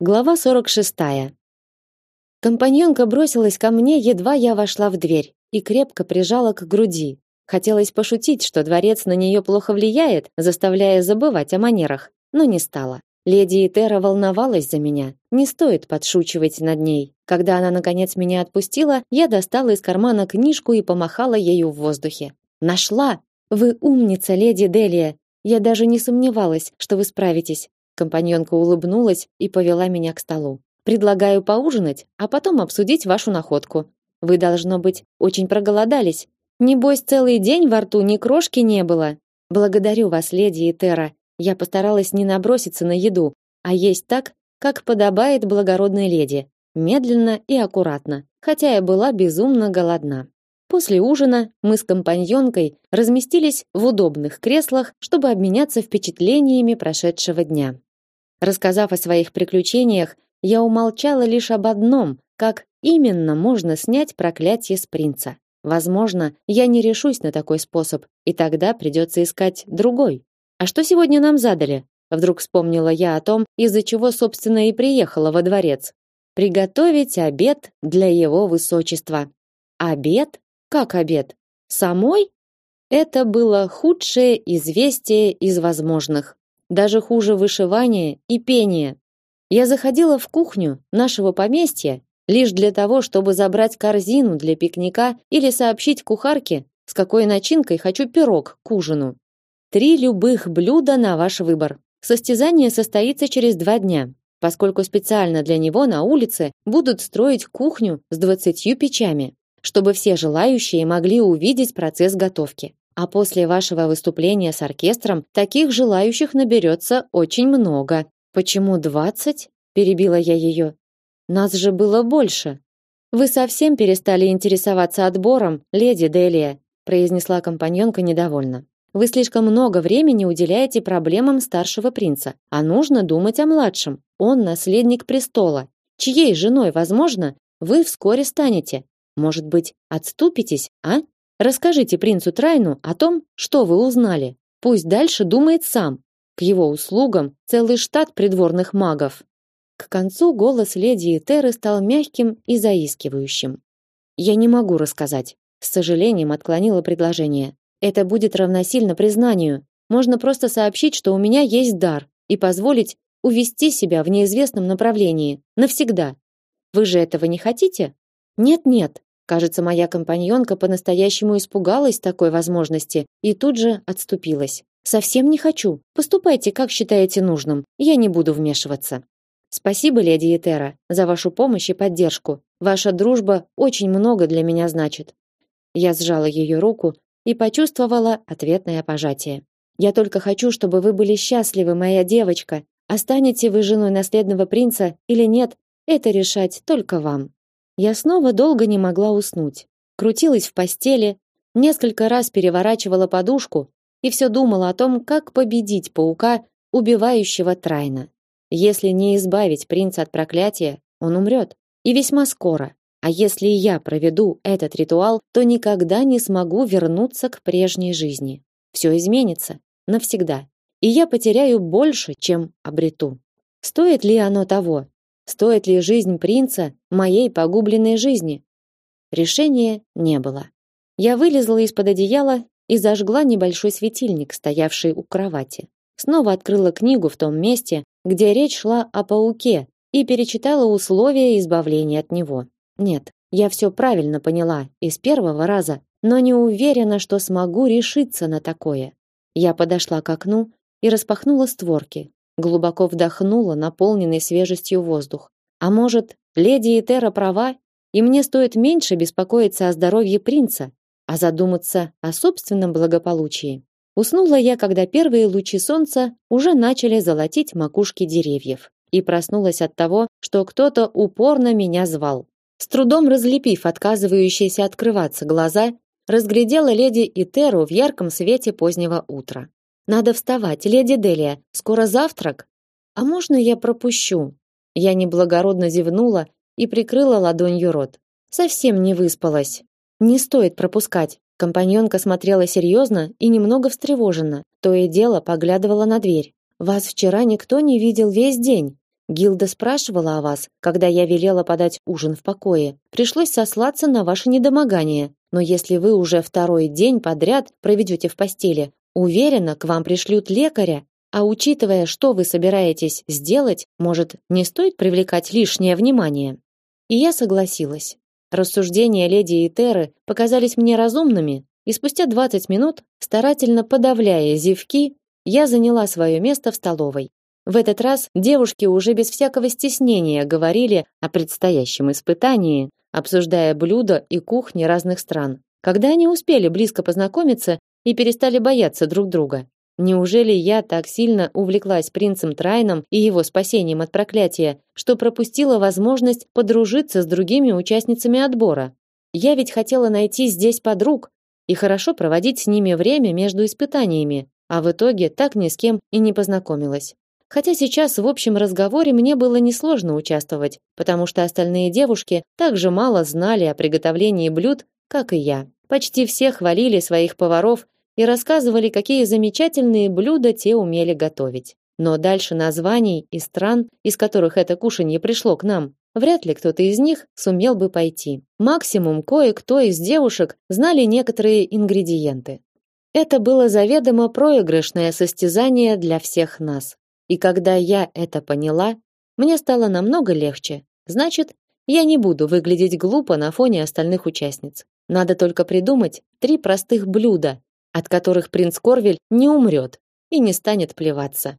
Глава 46. Компаньонка бросилась ко мне, едва я вошла в дверь, и крепко прижала к груди. Хотелось пошутить, что дворец на нее плохо влияет, заставляя забывать о манерах, но не стала. Леди Итера волновалась за меня. Не стоит подшучивать над ней. Когда она наконец меня отпустила, я достала из кармана книжку и помахала ею в воздухе. Нашла. Вы умница, леди Делия. Я даже не сомневалась, что вы справитесь. Компаньонка улыбнулась и повела меня к столу. Предлагаю поужинать, а потом обсудить вашу находку. Вы должно быть очень проголодались. Небось, целый день во рту ни крошки не было. Благодарю вас, леди Этера. Я постаралась не наброситься на еду, а есть так, как подобает благородной леди, медленно и аккуратно, хотя я была безумно голодна. После ужина мы с компаньонкой разместились в удобных креслах, чтобы обменяться впечатлениями прошедшего дня. Рассказав о своих приключениях, я умолчала лишь об одном, как именно можно снять проклятие с принца. Возможно, я не решусь на такой способ, и тогда придется искать другой. А что сегодня нам задали? Вдруг вспомнила я о том, из-за чего, собственно, и приехала во дворец. Приготовить обед для его высочества. Обед? Как обед? Самой? Это было худшее известие из возможных даже хуже вышивания и пения. Я заходила в кухню нашего поместья лишь для того, чтобы забрать корзину для пикника или сообщить кухарке, с какой начинкой хочу пирог к ужину. Три любых блюда на ваш выбор. Состязание состоится через два дня, поскольку специально для него на улице будут строить кухню с двадцатью печами, чтобы все желающие могли увидеть процесс готовки. А после вашего выступления с оркестром таких желающих наберется очень много. Почему двадцать? перебила я ее. Нас же было больше. Вы совсем перестали интересоваться отбором, леди Делия, произнесла компаньонка недовольно. Вы слишком много времени уделяете проблемам старшего принца, а нужно думать о младшем. Он наследник престола, чьей женой, возможно, вы вскоре станете. Может быть, отступитесь, а? Расскажите принцу Трайну о том, что вы узнали. Пусть дальше думает сам. К его услугам целый штат придворных магов. К концу голос леди Этеры стал мягким и заискивающим. Я не могу рассказать. С сожалением отклонила предложение. Это будет равносильно признанию. Можно просто сообщить, что у меня есть дар, и позволить увести себя в неизвестном направлении навсегда. Вы же этого не хотите? Нет-нет, Кажется, моя компаньонка по-настоящему испугалась такой возможности и тут же отступилась. Совсем не хочу. Поступайте, как считаете нужным. Я не буду вмешиваться. Спасибо, леди Этера, за вашу помощь и поддержку. Ваша дружба очень много для меня значит. Я сжала ее руку и почувствовала ответное пожатие. Я только хочу, чтобы вы были счастливы, моя девочка. Останете вы женой наследного принца или нет, это решать только вам. Я снова долго не могла уснуть. Крутилась в постели, несколько раз переворачивала подушку и все думала о том, как победить паука, убивающего Трайна. Если не избавить принца от проклятия, он умрет. И весьма скоро. А если я проведу этот ритуал, то никогда не смогу вернуться к прежней жизни. Все изменится навсегда. И я потеряю больше, чем обрету. Стоит ли оно того? Стоит ли жизнь принца моей погубленной жизни? Решения не было. Я вылезла из-под одеяла и зажгла небольшой светильник, стоявший у кровати. Снова открыла книгу в том месте, где речь шла о пауке, и перечитала условия избавления от него. Нет, я все правильно поняла из первого раза, но не уверена, что смогу решиться на такое. Я подошла к окну и распахнула створки, глубоко вдохнула наполненный свежестью воздух. А может, леди Этера права, и мне стоит меньше беспокоиться о здоровье принца, а задуматься о собственном благополучии. Уснула я, когда первые лучи солнца уже начали золотить макушки деревьев, и проснулась от того, что кто-то упорно меня звал. С трудом разлепив отказывающиеся открываться глаза, разглядела леди Итеру в ярком свете позднего утра. Надо вставать, леди Делия, скоро завтрак. А можно я пропущу? Я неблагородно зевнула и прикрыла ладонью рот. Совсем не выспалась. Не стоит пропускать. Компаньонка смотрела серьезно и немного встревоженно. То и дело поглядывала на дверь. Вас вчера никто не видел весь день. Гилда спрашивала о вас, когда я велела подать ужин в покое. Пришлось сослаться на ваше недомогание. Но если вы уже второй день подряд проведете в постели, уверена, к вам пришлют лекаря. А учитывая, что вы собираетесь сделать, может, не стоит привлекать лишнее внимание. И я согласилась. Рассуждения леди Итеры показались мне разумными, и спустя 20 минут, старательно подавляя зевки, я заняла свое место в столовой. В этот раз девушки уже без всякого стеснения говорили о предстоящем испытании, обсуждая блюда и кухни разных стран. Когда они успели близко познакомиться и перестали бояться друг друга? Неужели я так сильно увлеклась принцем Трайном и его спасением от проклятия, что пропустила возможность подружиться с другими участницами отбора? Я ведь хотела найти здесь подруг и хорошо проводить с ними время между испытаниями, а в итоге так ни с кем и не познакомилась. Хотя сейчас в общем разговоре мне было несложно участвовать, потому что остальные девушки также мало знали о приготовлении блюд, как и я. Почти все хвалили своих поваров и рассказывали, какие замечательные блюда те умели готовить. Но дальше названий и стран, из которых это кушанье пришло к нам, вряд ли кто-то из них сумел бы пойти. Максимум кое-кто из девушек знали некоторые ингредиенты. Это было заведомо проигрышное состязание для всех нас. И когда я это поняла, мне стало намного легче. Значит, я не буду выглядеть глупо на фоне остальных участниц. Надо только придумать три простых блюда, от которых принц Корвель не умрет и не станет плеваться.